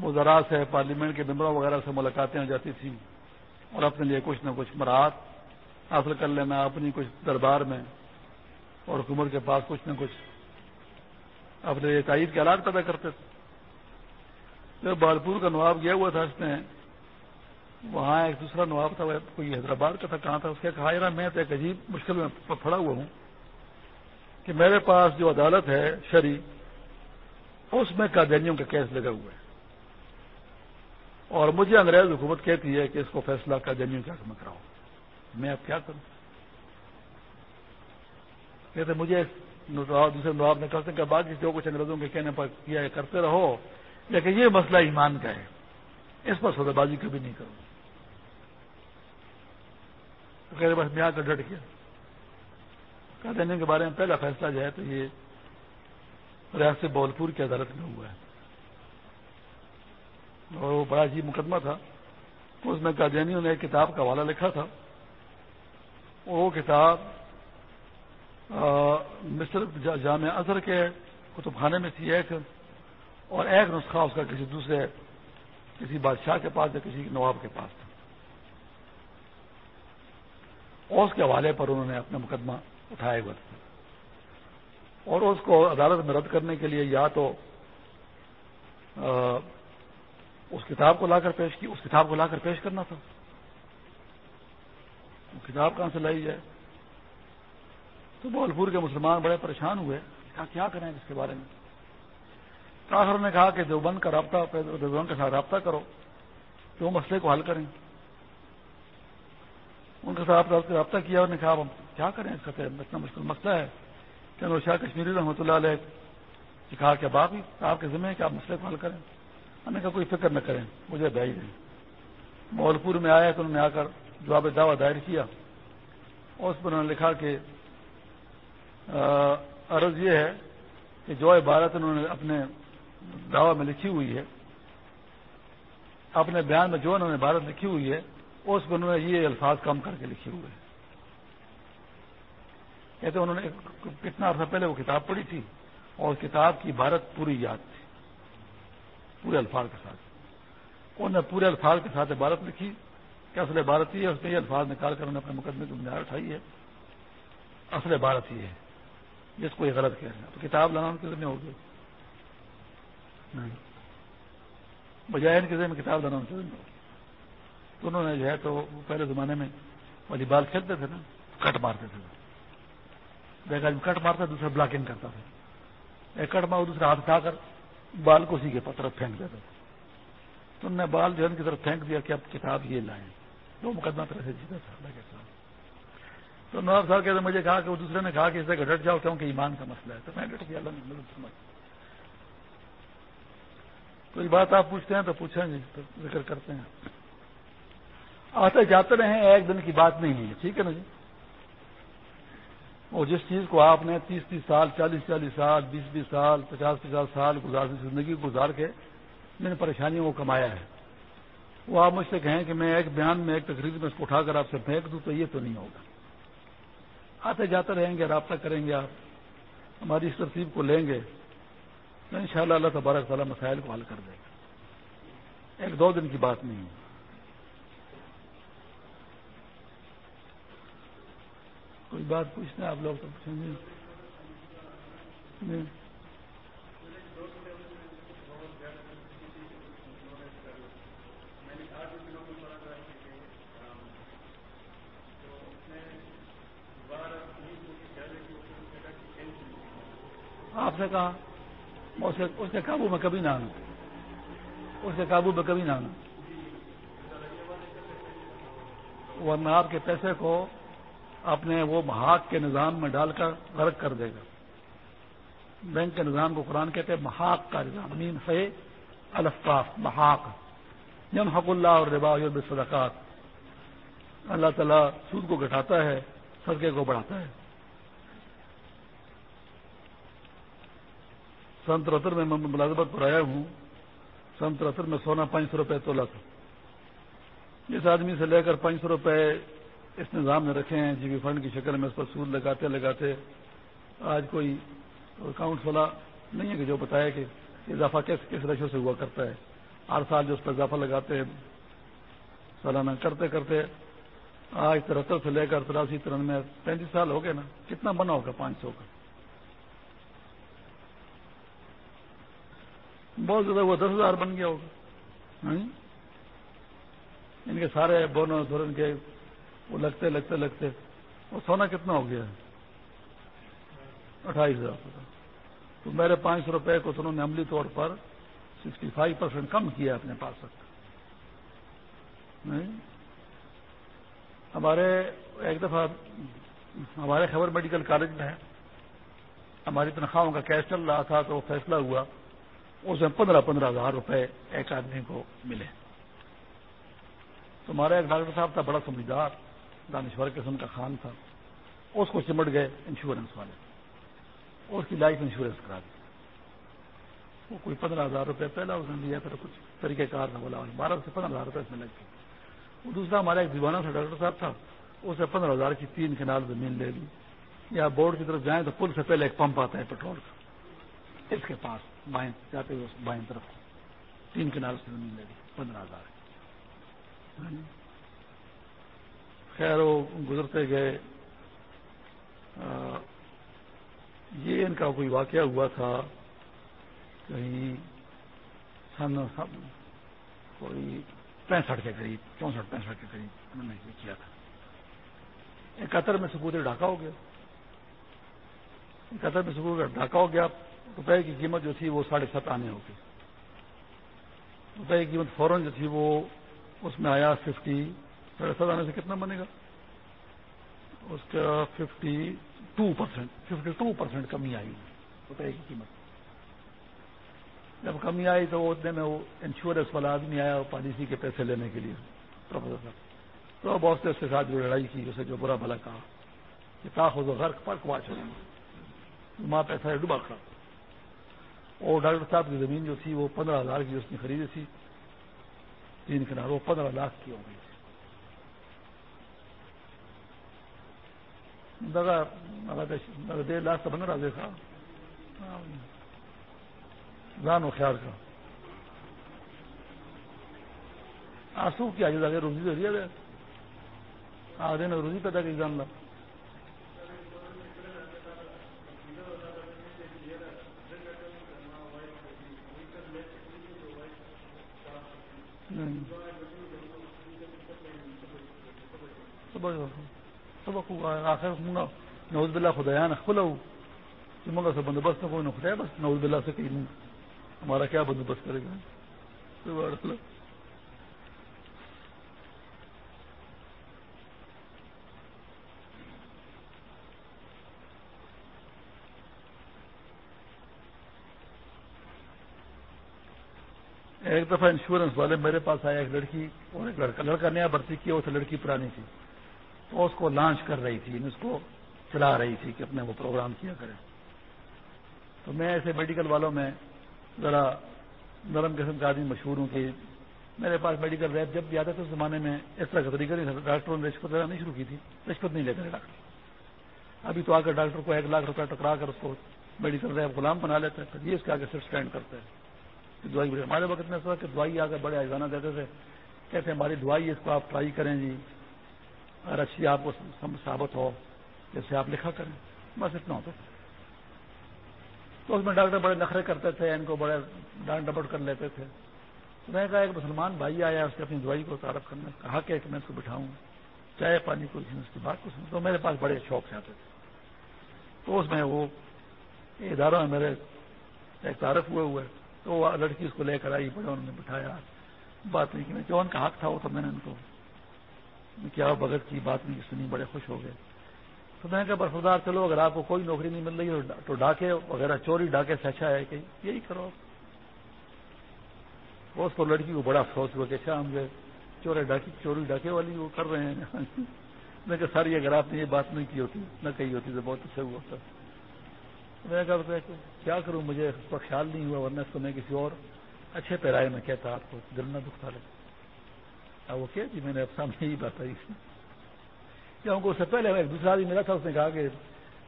A: وزراء سے پارلیمنٹ کے ممبروں وغیرہ سے ملاقاتیں ہو جاتی تھیں اور اپنے لیے کچھ نہ کچھ مراحت حاصل کر لینا، اپنی کچھ دربار میں اور حکومت کے پاس کچھ نہ کچھ اپنے تائید کے آلات پیدا کرتے تھے۔ جب بالپور کا نواب گیا ہوا تھا اس نے وہاں ایک دوسرا نواب تھا کوئی حیدرآباد کا تھا، کہاں تھا، اس کے کہا، یار، میں تو ایک عجیب مشکل میں پڑا ہوا ہوں کہ میرے پاس جو عدالت ہے شری اس میں قادیانیوں کا کیس لگا ہوا ہے اور مجھے انگریز حکومت کہتی ہے کہ اس کو فیصلہ قادیانیوں کے حق میں کراؤ۔ میں اب کیا کروں؟ کہتے مجھے دوسرے نواب نے کرتے کہ باقی جو کچھ انگریزوں کے کہنے پر کیا کرتے رہو، لیکن یہ مسئلہ ایمان کا ہے۔ اس پر سودے بازی کبھی نہیں کروں۔ تو بس میں آ کر ڈٹ گیا کہ دینے کے بارے میں پہلا فیصلہ جو ہے تو یہ ریاست بولپور کی عدالت میں ہوا ہے۔ اور وہ بڑا عجیب مقدمہ تھا۔ اس میں قادیانیوں نے ایک کتاب کا حوالہ لکھا تھا۔ وہ کتاب مصر جامع اظہر کے کتب خانے میں تھی ایک، اور ایک نسخہ اس کا کسی دوسرے کسی بادشاہ کے پاس یا کسی نواب کے پاس تھا اور اس کے حوالے پر انہوں نے اپنا مقدمہ اٹھائے گا اور اس کو عدالت میں رد کرنے کے لیے یا تو اس کتاب کو لا کر پیش کی، اس کتاب کو لا کر پیش کرنا تھا۔ وہ کتاب کہاں سے لائی جائے؟ تو بولپور کے مسلمان بڑے پریشان ہوئے۔ کہا، کیا کریں اس کے بارے میں؟ آخر نے کہا کہ دیوبند کا رابطہ، دیوبند کے ساتھ رابطہ کرو تو وہ مسئلے کو حل کریں۔ ان کے ساتھ رابطہ کیا انہوں نے کہا ہم کیا کریں؟ اس کا اتنا مشکل مسئلہ ہے۔ کہ شاہ کشمیری رحمۃ اللہ علیہ کہا کہ باپ ہی آپ کے ذمہ ہے کہ آپ مسئلے کو حل کریں۔ ہم نے کہا، کوئی فکر نہ کریں، مجھے بھائی دیں مولپور میں آیا تو انہوں نے آ کر جواب دعویٰ دائر کیا۔ اور اس پر انہوں نے لکھا کہ عرض یہ ہے کہ جو عبارت انہوں نے اپنے دعوی میں لکھی ہوئی ہے، اپنے بیان میں جو انہوں نے عبارت لکھی ہوئی ہے اس پر انہوں نے یہ الفاظ کم کر کے لکھے ہوئے ہیں۔ کہتے انہوں نے کتنا عرصہ پہلے وہ کتاب پڑھی تھی اور کتاب کی عبارت پوری یاد تھی پورے الفاظ کے ساتھ۔ انہوں نے پورے الفاظ کے ساتھ عبارت لکھی۔ کہ اصل عبارت یہ ہے؟ اس میں یہ الفاظ نکال کر انہوں نے اپنے مقدمے کی بنیاد اٹھائی ہے۔ اصل عبارت یہ ہے جس کو یہ غلط کہہ رہے ہیں۔ تو کتاب لانا کس میں ہوگی۔ بجائے ان کے میں کتاب لانا ہوگی۔ تو انہوں نے جو ہے تو پہلے زمانے میں والی بال کھیلتے تھے نا، کٹ مارتے تھے۔ ایک آدمی کٹ مارتا دوسرا بلاکنگ کرتا تھا۔ ایک کٹ مار دوسرا ہاتھ اٹھا کر بال کو اسی کے طرف پھینک دیتا تھا۔ تو انہوں نے بال جو ہے ان کی طرف پھینک دیا کہ اب کتاب یہ لائیں۔ دو مقدمہ طرح سے جیتا تھا اللہ کے ساتھ تو نواب صاحب کہتے مجھے کہا کہ وہ دوسرے نے کہا کہ اس سے ڈٹ جاؤ، کیونکہ ایمان کا مسئلہ ہے۔ تو میں ڈٹ گیا، اللہ مدد سمجھ کوئی بات آپ پوچھتے ہیں تو پوچھیں گے، تو ذکر کرتے ہیں۔ آتے جاتے رہے ایک دن کی بات نہیں ہے ٹھیک ہے نا جی؟ اور جس چیز کو آپ نے تیس تیس سال، چالیس چالیس سال، بیس بیس سال، پچاس پچاس سال گزار زندگی گزار کے میں نے پریشانیوں کو کمایا ہے۔ وہ آپ مجھ سے کہیں کہ میں ایک بیان میں، ایک تقریر میں اس کو اٹھا کر آپ سے پھینک دوں تو یہ تو نہیں ہوگا۔ آتے جاتے رہیں گے، رابطہ کریں گے آپ۔ ہماری اس ترتیب کو لیں گے۔ تو ان شاء اللہ اللہ تبارک تعالیٰ مسائل کو حل کر دے گا۔ ایک دو دن کی بات نہیں ہے کوئی بات پوچھتے ہیں آپ لوگ تو پوچھیں گے۔ جی۔ آپ سے کہا اس کے قابو میں کبھی نہ آنا۔ اس کے قابو میں کبھی نہ آنا۔ ورنہ آپ کے پیسے کو اپنے وہ محاق کے نظام میں ڈال کر غرق کر دے گا۔ بینک کے نظام کو قرآن کہتے ہیں محاق کا نظام مین ہے الفاف، محاق۔ یم حق اللہ اور ربا صدقات اللہ تعالیٰ سود کو گٹاتا ہے، صدقے کو بڑھاتا ہے۔ سن ترہتر میں ملازمت پر آیا ہوں، سن ترہتر میں سونا پانچ سو روپئے تولا تھا۔ جس آدمی سے لے کر پانچ سو روپئے اس نظام میں رکھے ہیں جی بی فنڈ کی شکل میں اس پر سود لگاتے لگاتے آج کوئی اکاؤنٹ والا نہیں ہے کہ جو بتائے کہ اضافہ کس کس ریشو سے ہوا کرتا ہے۔ ہر سال جو اس پر اضافہ لگاتے ہیں، سالانہ کرتے کرتے آج ترہتر سے لے کر تراسی ترنمے پینتیس سال ہو گئے نا، کتنا بنا ہوگا پانچ سو کا؟ بہت زیادہ وہ دس ہزار بن گیا ہوگا۔ ہاں؟ یعنی ان کے سارے بونو دھورن کے وہ لگتے لگتے لگتے وہ سونا کتنا ہو گیا اٹھائیس ہزار تو میرے پانچ سو روپئے کو انہوں نے عملی طور پر سکسٹی فائیو پرسینٹ کم کیا اپنے پاس تک۔ ہاں جی؟ ہمارے ایک دفعہ ہمارے خبر میڈیکل کالج میں ہے ہماری تنخواہوں کا کیش چل رہا تھا تو وہ فیصلہ ہوا، اس میں پندرہ پندرہ ہزار روپے ایک آدمی کو ملے۔ تو ہمارا ایک ڈاکٹر صاحب تھا، بڑا سمجھدار۔ دانشور قسم کا خان تھا۔ اس کو چمٹ گئے انشورنس والے۔ اس کی لائف انشورنس کرا دی۔ وہ کوئی پندرہ ہزار روپے پہلا اس نے لیا پھر کچھ طریقہ کار تھا بولا بارہ سے پندرہ ہزار روپے اس میں لگ گئے۔ وہ دوسرا ہمارا ایک دیوانہ سا ڈاکٹر صاحب تھا۔ اسے پندرہ ہزار کی تین کنال زمین لے لی۔ یا بورڈ کی طرف جائیں تو پل سے پہلے ایک پمپ آتا ہے پیٹرول کا۔ اس کے پاس بائیں جاتے ہوئے بائیں طرف تین کنال سے زمین لے لی، پندرہ ہزار۔ خیر وہ گزرتے گئے۔ یہ ان کا کوئی واقعہ ہوا تھا۔ کہیں سن کوئی پینسٹھ کے قریب، چونسٹھ، پینسٹھ کے قریب انہوں نے یہ کیا تھا۔ اکہتر میں سکوت ڈھاکہ ہو گیا۔ اکہتر میں سکوت ڈھاکہ ہو گیا۔ روپئے کی قیمت جو تھی وہ ساڑھے سات آنے ہو گئی۔ روپئے کی قیمت فوراً جو تھی وہ اس میں آیا ففٹی ساڑھے سات آنے سے کتنا بنے گا؟ اس کا fifty two percent fifty two percent کمی آئی روپئے کی قیمت۔ جب کمی آئی تو اتنے میں وہ انشورنس والا آدمی آیا پالیسی کے پیسے لینے کے لیے تو بہت سے اس کے ساتھ جو لڑائی کی، اسے جو برا بھلا کہا، کہ تاخذ و غرق پر کواچ ماں پیسہ ڈبا کھڑا۔ اور ڈاکٹر صاحب کی زمین جو تھی، وہ پندرہ ہزار کی اس نے خریدی تھی۔ تین کنار وہ پندرہ لاکھ کی ہو گئی۔ دغه لاس ته بنه راځي ښه ځان هوښیار کا آسو کیا جدا کہ روزی ذریعہ ہے۔ آدھے نے روزی پیدا کی جان لا آخر نوز بلا خدا نا کھلا مگر سے بندوبست کوئی نہ خدا بس نوز بلا سے کہیں ہمارا کیا بندوبست کرے گا؟ ایک دفعہ انشورنس والے میرے پاس آیا ایک لڑکی اور ایک لڑکا لڑکا نیا بھرتی کیا اس لڑکی پرانی تھی۔ تو اس کو لانچ کر رہی تھی یعنی اس کو چلا رہی تھی کہ اپنے وہ پروگرام کیا کرے تو میں ایسے میڈیکل والوں میں ذرا نرم قسم کا آدمی مشہور ہوں کہ میرے پاس میڈیکل ریپ جب بھی آتا تھا اس زمانے میں اس طرح کا طریقہ نہیں تھا۔ ڈاکٹروں نے رشوت لینا نہیں شروع کی تھی۔ رشوت نہیں لیتے ڈاکٹر۔ ابھی تو آ کر ڈاکٹر کو ایک لاکھ روپے ٹکرا کر اس کو میڈیکل ریپ غلام بنا لیتا ہے یہ اس کے آگے صرف اسٹینڈ کرتا ہے۔ دوائی ہمارے وقت میں ایسا کہ دوائی آ کر بڑے اجزانہ دیتے تھے۔ کہتے ہیں ہماری دوائی اس کو آپ ٹرائی کریں جی۔ اور اچھی آپ کو ثابت ہو، جیسے آپ لکھا کریں۔ بس اتنا ہوتا تھا تو اس میں ڈاکٹر بڑے نخرے کرتے تھے، ان کو بڑے ڈانٹ ڈپٹ کر لیتے تھے۔ تو میں نے کہا، ایک مسلمان بھائی آیا، اس کی اپنی دوائی کو تعارف کرنا کہا کہ میں اس کو بٹھاؤں، چائے پانی کو اس کی بات کو سن تو میرے پاس بڑے شوق سے آتے تھے۔ تو اس میں وہ اداروں میں میرے ایک تعارف ہوئے ہوئے۔ تو وہ لڑکی اس کو لے کر آئی، بڑے انہوں نے بٹھایا۔ بات نہیں کی، میں جو ان کا حق تھا، وہ تو میں نے ان کو کیا بغیر کی بات نہیں سنی، بڑے خوش ہو گئے۔ تو میں کہ برفدار چلو، اگر آپ کو کوئی نوکری نہیں مل رہی تو ڈاکے، وغیرہ چوری، ڈاکے سے اچھا ہے کہ یہی کرو۔ اس کو لڑکی کو بڑا افسوس ہوا کہ اچھا ہم جو چورے ڈاکی، چوری ڈاکے والی وہ کر رہے ہیں۔ میں کہ ساری اگر آپ نے یہ بات نہیں کی ہوتی، نہ کہی ہوتی تو بہت اچھا ہوا تھا۔ میں کہا کیا کروں؟ مجھے اس کا خیال نہیں ہوا، ورنہ اس کو میں کسی اور اچھے پیرائے میں کہتا آپ کو، دل نہ دکھتا لگتا وہ کیا جی میں نے اب سامنے یہی بات آئی کیونکہ اس سے پہلے ایک دوسرا آدمی ملا تھا، اس نے کہا کہ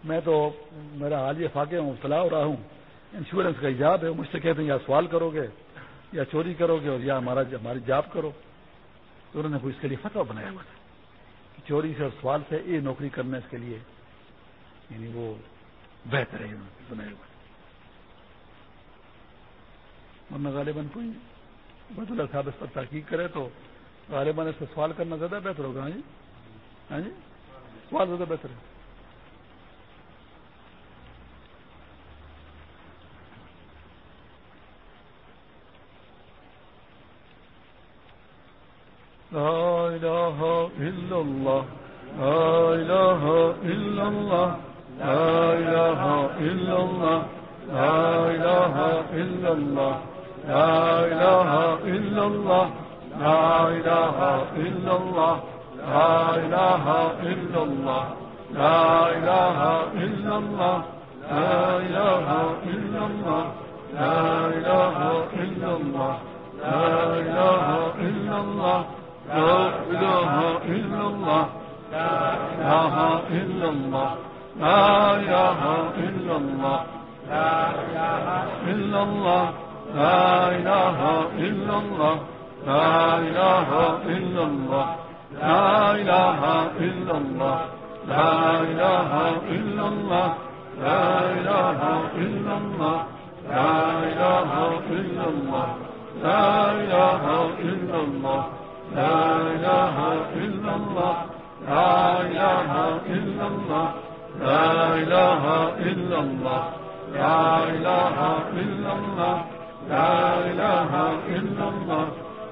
A: میں تو میرا حال یہ فاقے ہوں فلاح ہو رہا ہوں۔ انشورنس کا ایجاب ہے، مجھ سے کہتے ہیں یا سوال کرو گے، یا چوری کرو گے، اور یا ہمارا ہماری جاب کرو۔ تو انہوں نے کوئی اس کے لیے فتح بنایا ہوا تھا چوری سے اور سوال سے یہ نوکری کرنا اس کے لیے یعنی وہ بہتر ہے بنایا ہوا ورنہ غالباً کوئی بد اللہ صاحب اس پر تحقیق کرے تو غالباً اس سے سوال کرنا زیادہ بہتر ہوگا ہاں جی؟ ہاں جی؟ سوال زیادہ بہتر ہے۔ لا إله إلا الله لا إله إلا الله لا إله إلا الله لا إله إلا الله لا إله إلا الله لا إله إلا الله لا إله إلا الله لا إله إلا الله لا إله إلا الله لا إله إلا الله لا إله إلا الله لا إله إلا الله لا إله إلا الله لا إله إلا الله لا إله إلا الله لا إله إلا الله لا إله إلا الله لا إله إلا الله لا إله إلا الله لا إله إلا الله لا إله إلا الله لا إله إلا الله لا إله إلا الله لا إله إلا الله لا إله إلا الله لا إله إلا الله لا إله إلا الله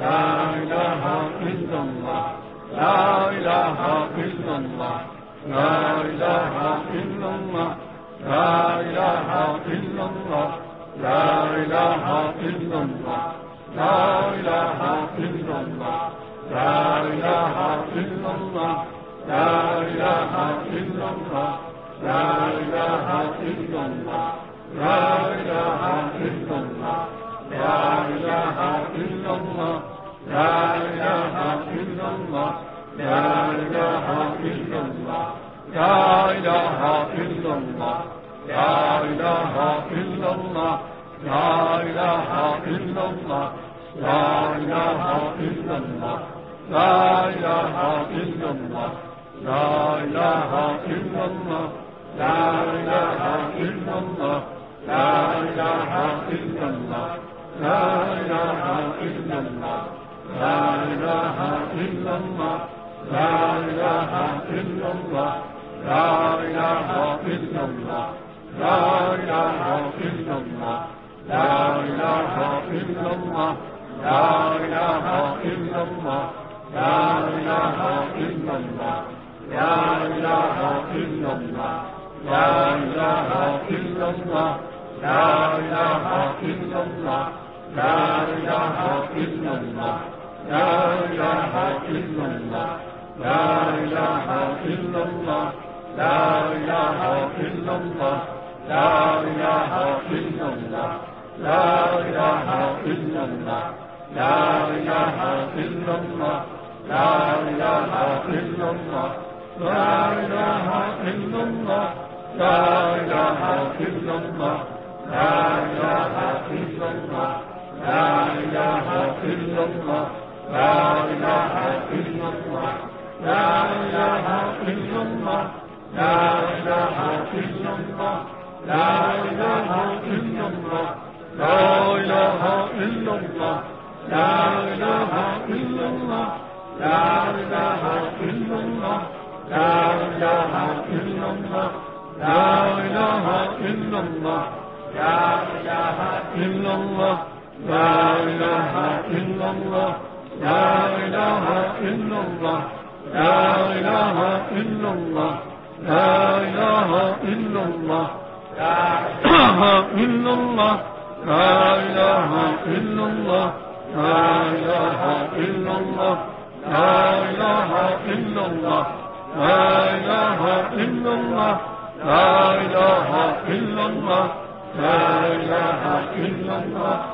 A: لا إله إلا الله لا إله إلا الله لا إله إلا الله لا إله إلا الله لا إله إلا الله لا إله إلا الله لا إله إلا الله لا إله إلا الله لا إله إلا الله لا إله إلا الله لا إله إلا الله لا إله إلا الله لا إله إلا الله لا إله إلا الله لا إله إلا الله لا إله إلا الله لا إله إلا الله لا إله إلا الله لا إله إلا الله لا إله إلا الله لا إله إلا الله لا إله إلا الله لا إله إلا الله لا إله إلا الله لا إله إلا الله لا إله إلا الله لا إله إلا الله لا إله إلا الله لا إله إلا الله لا إله إلا الله لا إله إلا الله لا إله إلا الله لا إله إلا الله لا إله إلا الله لا إله إلا الله لا إله إلا الله لا إله إلا الله لا إله إلا الله لا إله إلا الله لا إله إلا الله لا إله إلا الله لا إله إلا الله لا إله إلا الله لا إله إلا الله لا إله إلا الله لا إله إلا الله لا إله إلا الله لا إله إلا الله لا إله إلا الله لا إله إلا الله لا إله إلا الله لا إله إلا الله لا إله إلا الله لا إله إلا الله لا إله إلا الله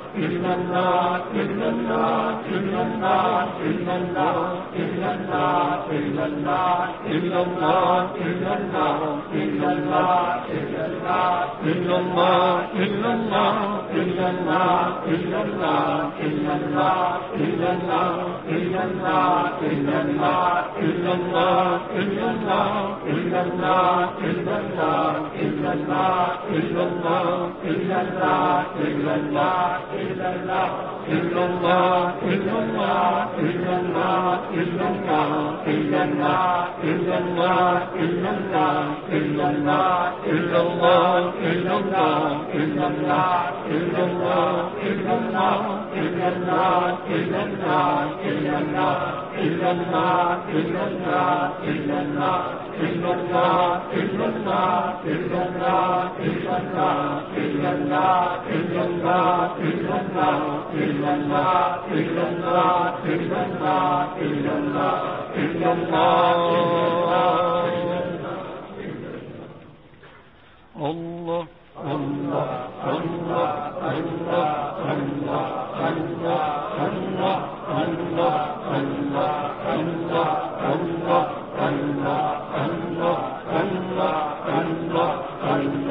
A: الله إلا الله إلا الله إلا الله إلا الله الله الله الله الله الله الله اللہ اللہ اللہ اللہ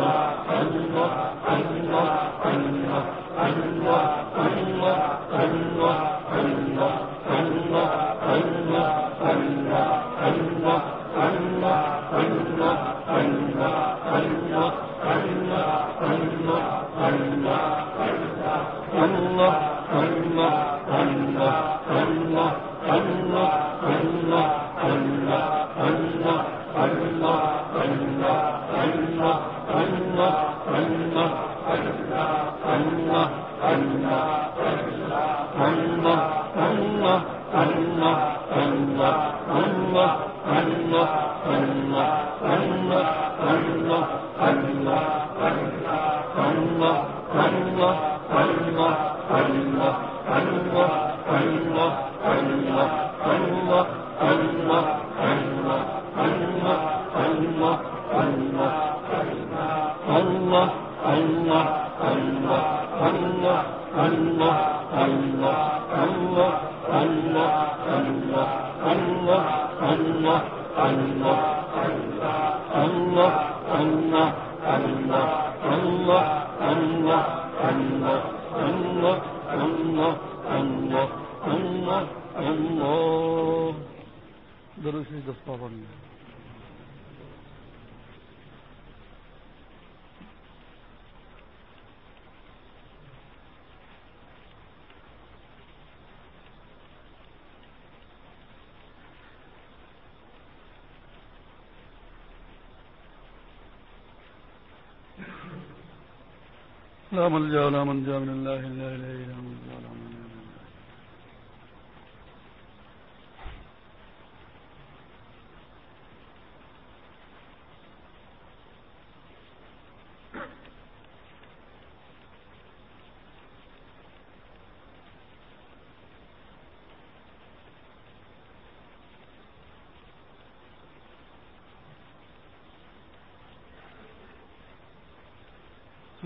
A: اللہ اللہ اللہ اللہ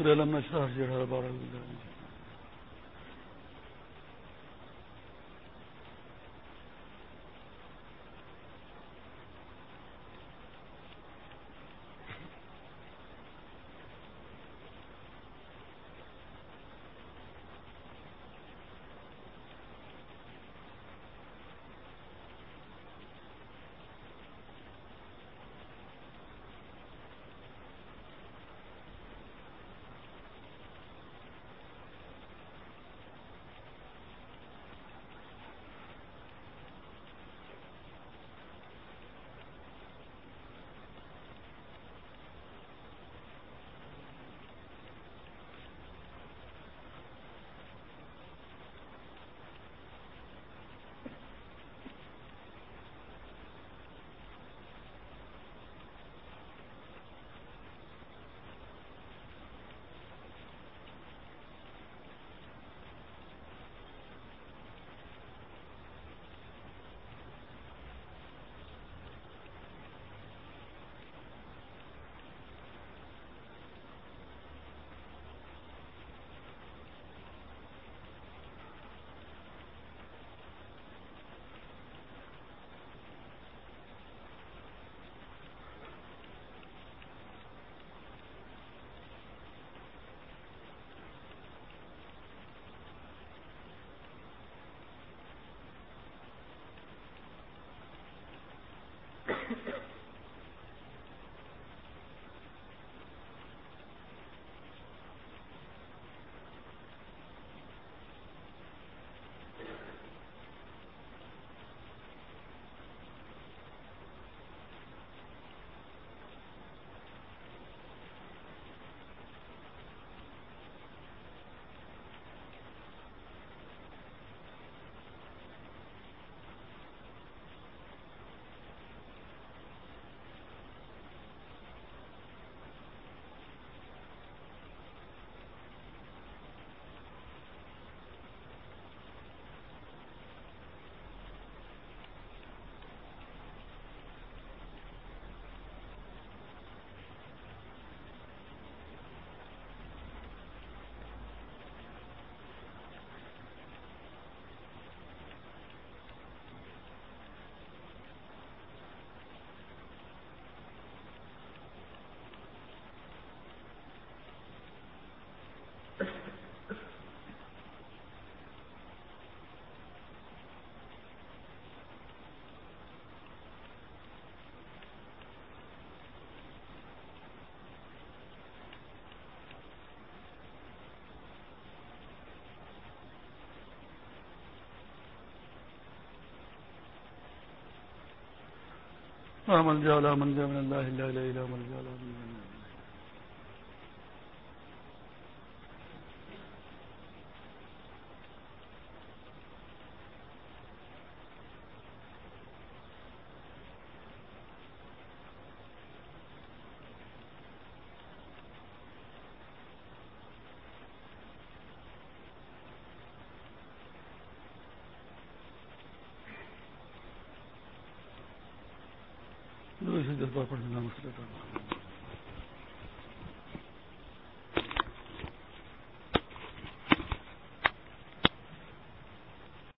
A: سورہ علم نشرح جی بارہ من جاء من اللہ من جا من جا جذبہ پڑھنے کا مسئلہ